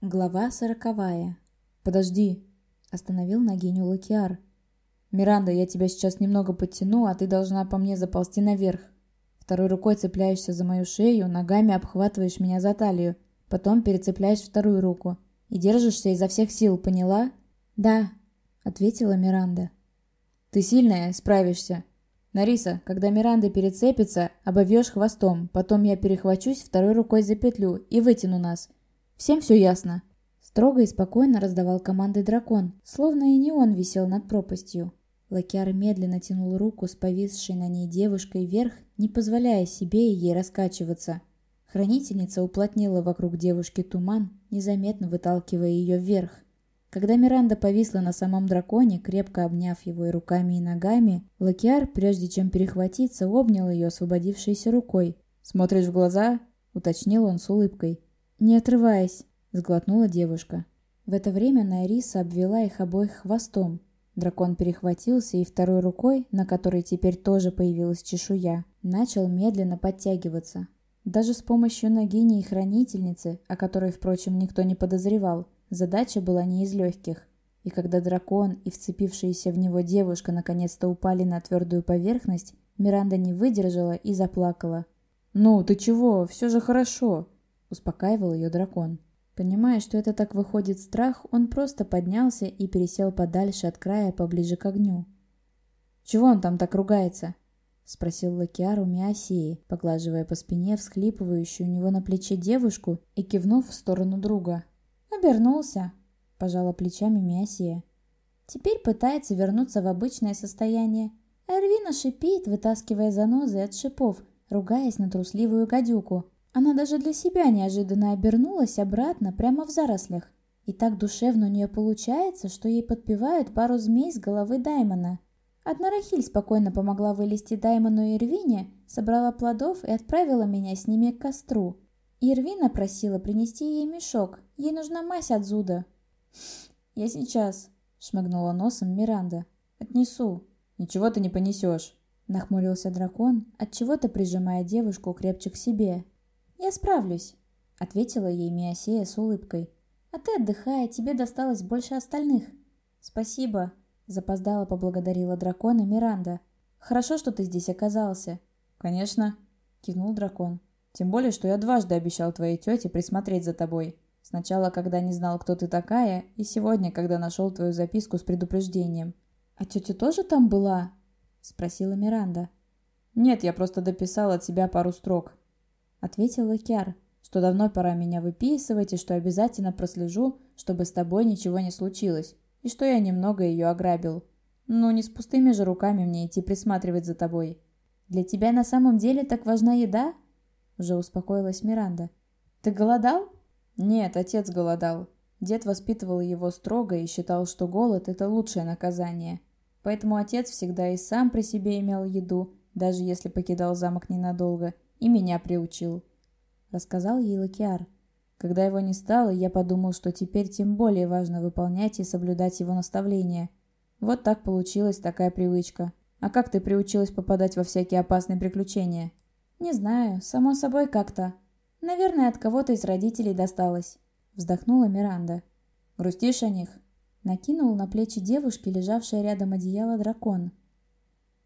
Глава сороковая. «Подожди!» – остановил Нагиню Лакиар. «Миранда, я тебя сейчас немного подтяну, а ты должна по мне заползти наверх. Второй рукой цепляешься за мою шею, ногами обхватываешь меня за талию. Потом перецепляешь вторую руку. И держишься изо всех сил, поняла?» «Да», – ответила Миранда. «Ты сильная, справишься. Нариса, когда Миранда перецепится, обовьешь хвостом, потом я перехвачусь второй рукой за петлю и вытяну нас. Всем все ясно?» Строго и спокойно раздавал команды дракон, словно и не он висел над пропастью. Лакиар медленно тянул руку с повисшей на ней девушкой вверх, не позволяя себе и ей раскачиваться. Хранительница уплотнила вокруг девушки туман, незаметно выталкивая ее вверх. Когда Миранда повисла на самом драконе, крепко обняв его и руками, и ногами, Лакиар, прежде чем перехватиться, обнял ее освободившейся рукой. «Смотришь в глаза?» — уточнил он с улыбкой. «Не отрываясь», — сглотнула девушка. В это время Найриса обвела их обоих хвостом. Дракон перехватился и второй рукой, на которой теперь тоже появилась чешуя, начал медленно подтягиваться. Даже с помощью Нагини и Хранительницы, о которой, впрочем, никто не подозревал, задача была не из легких. И когда дракон и вцепившаяся в него девушка наконец-то упали на твердую поверхность, Миранда не выдержала и заплакала. «Ну, ты чего? Все же хорошо!» Успокаивал ее дракон. Понимая, что это так выходит страх, он просто поднялся и пересел подальше от края, поближе к огню. «Чего он там так ругается?» — спросил Лакиар у Миосеи, поглаживая по спине всхлипывающую у него на плече девушку и кивнув в сторону друга. «Обернулся», — пожала плечами Миосея. «Теперь пытается вернуться в обычное состояние. Эрвина шипит, вытаскивая занозы от шипов, ругаясь на трусливую гадюку. Она даже для себя неожиданно обернулась обратно прямо в зарослях. И так душевно у нее получается, что ей подпевают пару змей с головы Даймона. Одна Рахиль спокойно помогла вылезти Даймону и Ирвине, собрала плодов и отправила меня с ними к костру. Ирвина просила принести ей мешок, ей нужна мазь от зуда. «Я сейчас», — шмыгнула носом Миранда. «Отнесу». «Ничего ты не понесешь», — нахмурился дракон, отчего-то прижимая девушку крепче к себе. «Я справлюсь», — ответила ей Миосея с улыбкой. «А ты отдыхай, тебе досталось больше остальных». «Спасибо», — запоздала поблагодарила дракона Миранда. «Хорошо, что ты здесь оказался». «Конечно», — кивнул дракон. «Тем более, что я дважды обещал твоей тете присмотреть за тобой. Сначала, когда не знал, кто ты такая, и сегодня, когда нашел твою записку с предупреждением». «А тетя тоже там была?» — спросила Миранда. «Нет, я просто дописал от себя пару строк. — ответил Лакиар, — что давно пора меня выписывать и что обязательно прослежу, чтобы с тобой ничего не случилось, и что я немного ее ограбил. Ну, не с пустыми же руками мне идти присматривать за тобой. Для тебя на самом деле так важна еда? Уже успокоилась Миранда. Ты голодал? Нет, отец голодал. Дед воспитывал его строго и считал, что голод – это лучшее наказание. Поэтому отец всегда и сам при себе имел еду, даже если покидал замок ненадолго – и меня приучил», — рассказал ей Лакиар. Когда его не стало, я подумал, что теперь тем более важно выполнять и соблюдать его наставления. Вот так получилась такая привычка. А как ты приучилась попадать во всякие опасные приключения? Не знаю, само собой как-то. Наверное, от кого-то из родителей досталось. Вздохнула Миранда. Грустишь о них? Накинул на плечи девушки, лежавшее рядом одеяло дракон.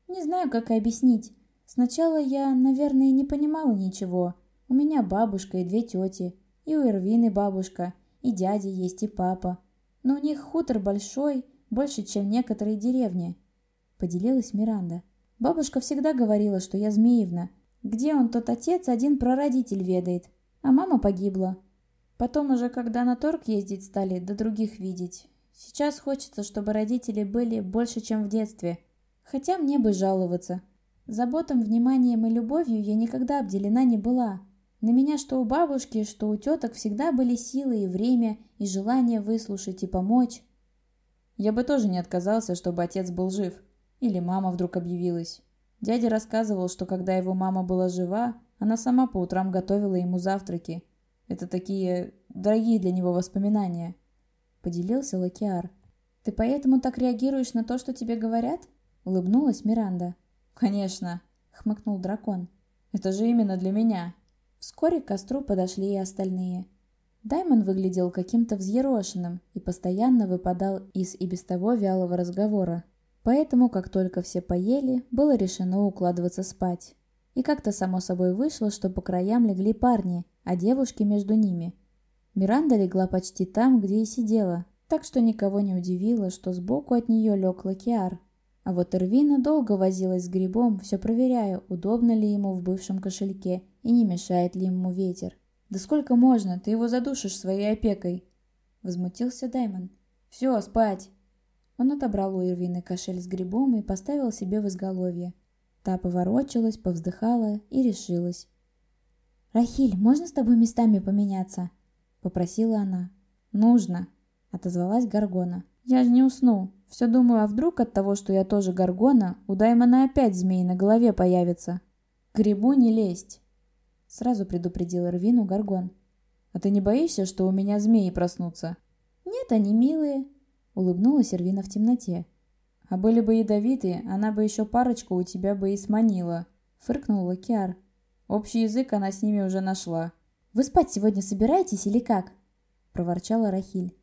Не знаю, как и объяснить. Сначала я, наверное, не понимала ничего. У меня бабушка и две тети. И у Эрвины бабушка, и дядя есть, и папа. Но у них хутор большой, больше, чем некоторые деревни. Поделилась Миранда. Бабушка всегда говорила, что я Змеевна. Где он, тот отец, один прародитель ведает. А мама погибла. Потом уже, когда на торг ездить стали, до других видеть. Сейчас хочется, чтобы родители были больше, чем в детстве. Хотя мне бы жаловаться. Заботом, вниманием и любовью я никогда обделена не была. На меня что у бабушки, что у теток всегда были силы и время, и желание выслушать и помочь. Я бы тоже не отказался, чтобы отец был жив. Или мама вдруг объявилась. Дядя рассказывал, что когда его мама была жива, она сама по утрам готовила ему завтраки. Это такие дорогие для него воспоминания. Поделился Лакиар. «Ты поэтому так реагируешь на то, что тебе говорят?» Улыбнулась Миранда. «Конечно», — хмыкнул дракон. «Это же именно для меня». Вскоре к костру подошли и остальные. Даймон выглядел каким-то взъерошенным и постоянно выпадал из и без того вялого разговора. Поэтому, как только все поели, было решено укладываться спать. И как-то само собой вышло, что по краям легли парни, а девушки между ними. Миранда легла почти там, где и сидела, так что никого не удивило, что сбоку от нее лег Лакиар. А вот Эрвина долго возилась с грибом, все проверяя, удобно ли ему в бывшем кошельке и не мешает ли ему ветер. «Да сколько можно? Ты его задушишь своей опекой!» Возмутился Даймон. «Все, спать!» Он отобрал у Ирвины кошель с грибом и поставил себе в изголовье. Та поворочилась, повздыхала и решилась. «Рахиль, можно с тобой местами поменяться?» — попросила она. «Нужно!» — отозвалась Гаргона. «Я же не усну. Все думаю, а вдруг от того, что я тоже Гаргона, у Даймона опять змей на голове появится? К грибу не лезть!» Сразу предупредил Эрвину Гаргон. «А ты не боишься, что у меня змеи проснутся?» «Нет, они милые», — улыбнулась Эрвина в темноте. «А были бы ядовитые, она бы еще парочку у тебя бы и сманила», — фыркнул Лакиар. Общий язык она с ними уже нашла. «Вы спать сегодня собираетесь или как?» — проворчала Рахиль.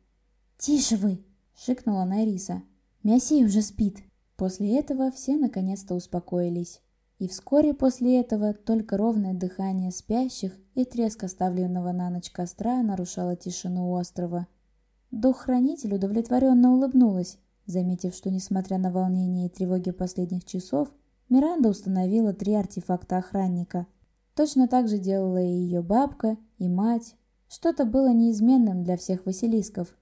«Тише вы!» — шикнула Найриса. «Мясей уже спит». После этого все наконец-то успокоились. И вскоре после этого только ровное дыхание спящих и треск оставленного на ночь костра нарушало тишину острова. Дух-хранитель удовлетворенно улыбнулась, заметив, что, несмотря на волнение и тревоги последних часов, Миранда установила три артефакта охранника. Точно так же делала и ее бабка, и мать. Что-то было неизменным для всех Василисков.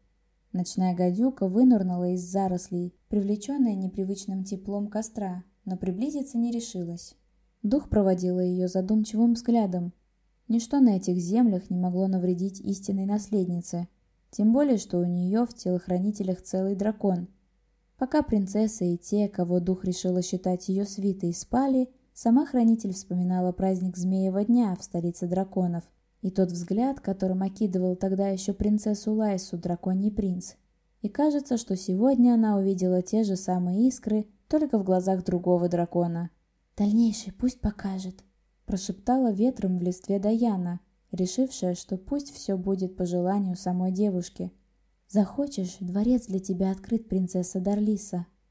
Ночная гадюка вынырнула из зарослей, привлеченная непривычным теплом костра, но приблизиться не решилась. Дух проводила ее задумчивым взглядом. Ничто на этих землях не могло навредить истинной наследнице, тем более, что у нее в телохранителях целый дракон. Пока принцесса и те, кого дух решила считать ее свитой, спали, сама хранитель вспоминала праздник Змеева дня в столице драконов и тот взгляд, которым окидывал тогда еще принцессу Лайсу драконий принц. И кажется, что сегодня она увидела те же самые искры, только в глазах другого дракона. «Дальнейший пусть покажет», – прошептала ветром в листве Даяна, решившая, что пусть все будет по желанию самой девушки. «Захочешь, дворец для тебя открыт, принцесса Дарлиса»,